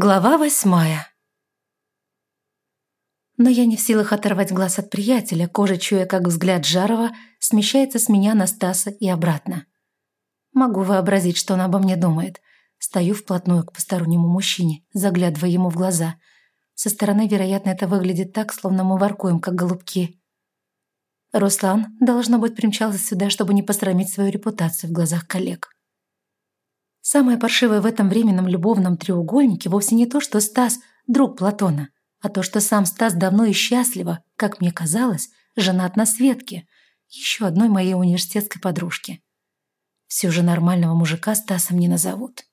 Глава восьмая. Но я не в силах оторвать глаз от приятеля, кожа чуя, как взгляд Жарова смещается с меня на Стаса и обратно. Могу вообразить, что он обо мне думает. Стою вплотную к постороннему мужчине, заглядывая ему в глаза. Со стороны, вероятно, это выглядит так, словно мы воркуем, как голубки. Руслан, должно быть, примчался сюда, чтобы не посрамить свою репутацию в глазах коллег. Самое паршивое в этом временном любовном треугольнике вовсе не то, что Стас – друг Платона, а то, что сам Стас давно и счастливо, как мне казалось, женат на Светке, еще одной моей университетской подружке. Все же нормального мужика Стасом не назовут.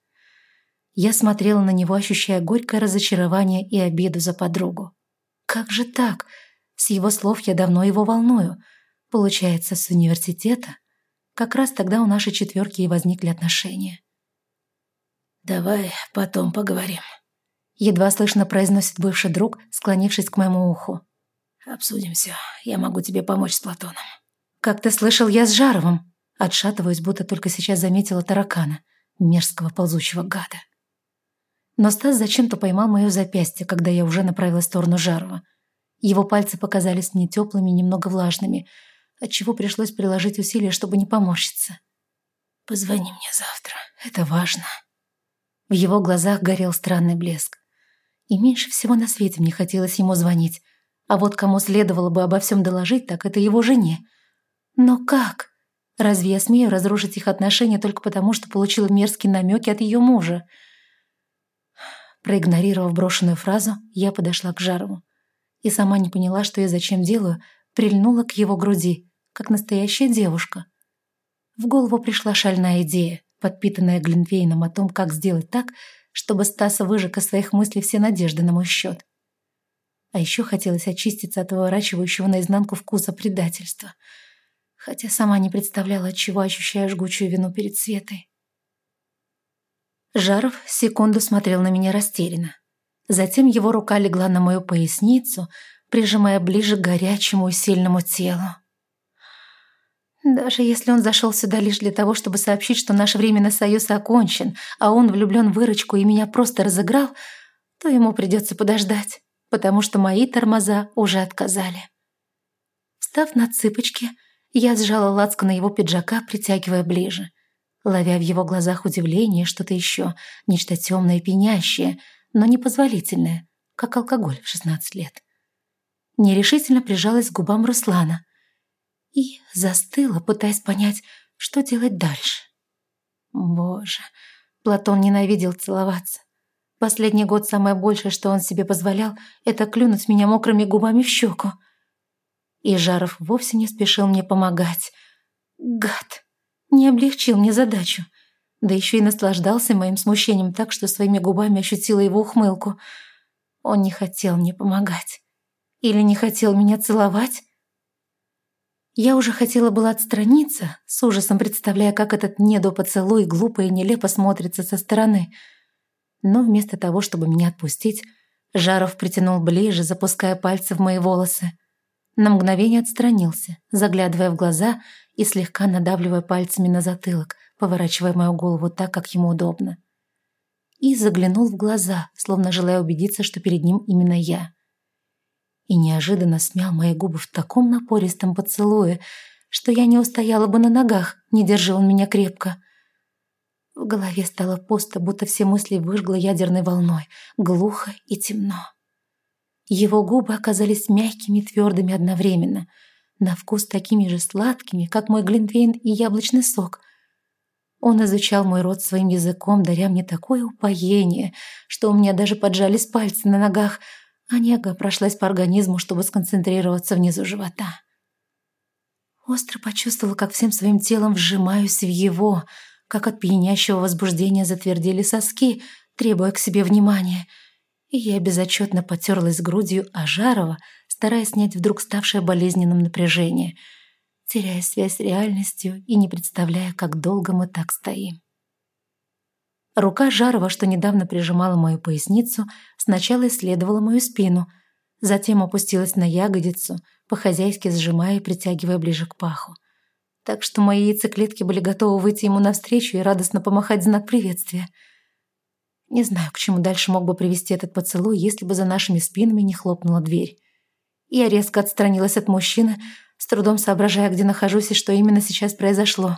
Я смотрела на него, ощущая горькое разочарование и обиду за подругу. Как же так? С его слов я давно его волную. Получается, с университета? Как раз тогда у нашей четверки и возникли отношения. «Давай потом поговорим», — едва слышно произносит бывший друг, склонившись к моему уху. «Обсудим все. Я могу тебе помочь с Платоном». «Как ты слышал, я с Жаровым?» Отшатываюсь, будто только сейчас заметила таракана, мерзкого ползучего гада. Но Стас зачем-то поймал мое запястье, когда я уже направилась в сторону Жарова. Его пальцы показались мне теплыми, немного влажными, отчего пришлось приложить усилия, чтобы не поморщиться. «Позвони мне завтра. Это важно». В его глазах горел странный блеск. И меньше всего на свете мне хотелось ему звонить. А вот кому следовало бы обо всем доложить, так это его жене. Но как? Разве я смею разрушить их отношения только потому, что получила мерзкие намеки от ее мужа? Проигнорировав брошенную фразу, я подошла к Жарову. И сама не поняла, что я зачем делаю, прильнула к его груди, как настоящая девушка. В голову пришла шальная идея подпитанная Глинтвейном о том, как сделать так, чтобы Стаса выжег из своих мыслей все надежды на мой счет. А еще хотелось очиститься от выворачивающего наизнанку вкуса предательства, хотя сама не представляла, от чего ощущаю жгучую вину перед Светой. Жаров секунду смотрел на меня растерянно. Затем его рука легла на мою поясницу, прижимая ближе к горячему и сильному телу. Даже если он зашел сюда лишь для того, чтобы сообщить, что наш временный союз окончен, а он влюблен в Ирочку и меня просто разыграл, то ему придется подождать, потому что мои тормоза уже отказали. Встав на цыпочки, я сжала лацко на его пиджака, притягивая ближе, ловя в его глазах удивление что-то еще, нечто темное и пенящее, но непозволительное, как алкоголь в 16 лет. Нерешительно прижалась к губам Руслана, и застыла, пытаясь понять, что делать дальше. Боже, Платон ненавидел целоваться. Последний год самое большее, что он себе позволял, это клюнуть меня мокрыми губами в щеку. И Жаров вовсе не спешил мне помогать. Гад! Не облегчил мне задачу. Да еще и наслаждался моим смущением так, что своими губами ощутила его ухмылку. Он не хотел мне помогать. Или не хотел меня целовать? Я уже хотела было отстраниться, с ужасом представляя, как этот недопоцелуй глупо и нелепо смотрится со стороны. Но вместо того, чтобы меня отпустить, Жаров притянул ближе, запуская пальцы в мои волосы. На мгновение отстранился, заглядывая в глаза и слегка надавливая пальцами на затылок, поворачивая мою голову так, как ему удобно. И заглянул в глаза, словно желая убедиться, что перед ним именно я и неожиданно смял мои губы в таком напористом поцелуе, что я не устояла бы на ногах, не держи он меня крепко. В голове стало пусто, будто все мысли выжгло ядерной волной, глухо и темно. Его губы оказались мягкими и твердыми одновременно, на вкус такими же сладкими, как мой глинтвейн и яблочный сок. Он изучал мой рот своим языком, даря мне такое упоение, что у меня даже поджались пальцы на ногах — а прошлась по организму, чтобы сконцентрироваться внизу живота. Остро почувствовала, как всем своим телом вжимаюсь в его, как от пьянящего возбуждения затвердели соски, требуя к себе внимания. И я безотчетно потерлась грудью о Жарова, стараясь снять вдруг ставшее болезненным напряжение, теряя связь с реальностью и не представляя, как долго мы так стоим. Рука Жарова, что недавно прижимала мою поясницу, сначала исследовала мою спину, затем опустилась на ягодицу, по-хозяйски сжимая и притягивая ближе к паху. Так что мои яйцеклетки были готовы выйти ему навстречу и радостно помахать знак приветствия. Не знаю, к чему дальше мог бы привести этот поцелуй, если бы за нашими спинами не хлопнула дверь. Я резко отстранилась от мужчины, с трудом соображая, где нахожусь и что именно сейчас произошло.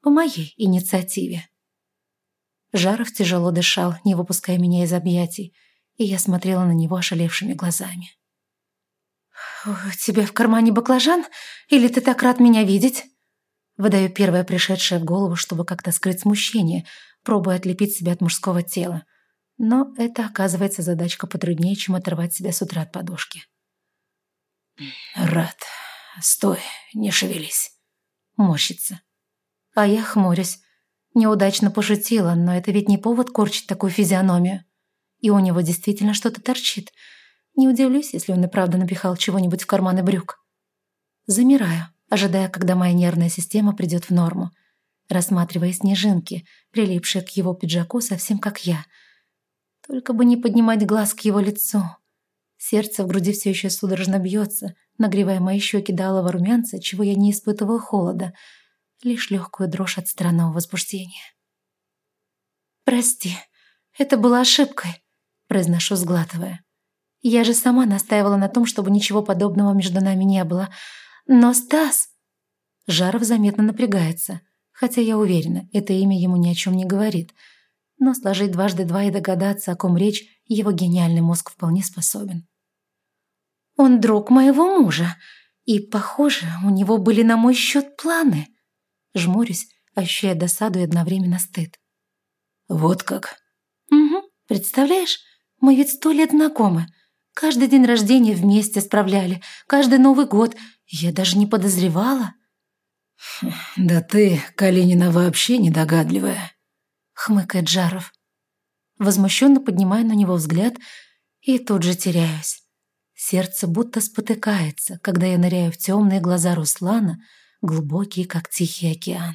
По моей инициативе. Жаров тяжело дышал, не выпуская меня из объятий, и я смотрела на него ошалевшими глазами. «У тебя в кармане баклажан? Или ты так рад меня видеть?» Выдаю первое пришедшее в голову, чтобы как-то скрыть смущение, пробуя отлепить себя от мужского тела. Но это, оказывается, задачка потруднее, чем оторвать себя с утра от подушки. «Рад. Стой, не шевелись». Морщится. А я хмурюсь. Неудачно пошутила, но это ведь не повод корчить такую физиономию. И у него действительно что-то торчит. Не удивлюсь, если он и правда напихал чего-нибудь в карманы брюк. Замираю, ожидая, когда моя нервная система придет в норму, рассматривая снежинки, прилипшие к его пиджаку совсем как я. Только бы не поднимать глаз к его лицу. Сердце в груди все еще судорожно бьется, нагревая мои щеки до румянца, чего я не испытываю холода, лишь легкую дрожь от странного возбуждения. «Прости, это была ошибкой», — произношу, сглатывая. «Я же сама настаивала на том, чтобы ничего подобного между нами не было. Но Стас...» Жаров заметно напрягается, хотя я уверена, это имя ему ни о чем не говорит. Но сложить дважды два и догадаться, о ком речь, его гениальный мозг вполне способен. «Он друг моего мужа, и, похоже, у него были на мой счет планы». Жмурюсь, ощущая досаду и одновременно стыд. «Вот как?» «Угу, представляешь, мы ведь сто лет знакомы. Каждый день рождения вместе справляли, каждый Новый год. Я даже не подозревала». «Да ты, Калинина, вообще недогадливая», — хмыкает Жаров. Возмущенно поднимаю на него взгляд и тут же теряюсь. Сердце будто спотыкается, когда я ныряю в темные глаза Руслана, глубокие, как Тихий океан.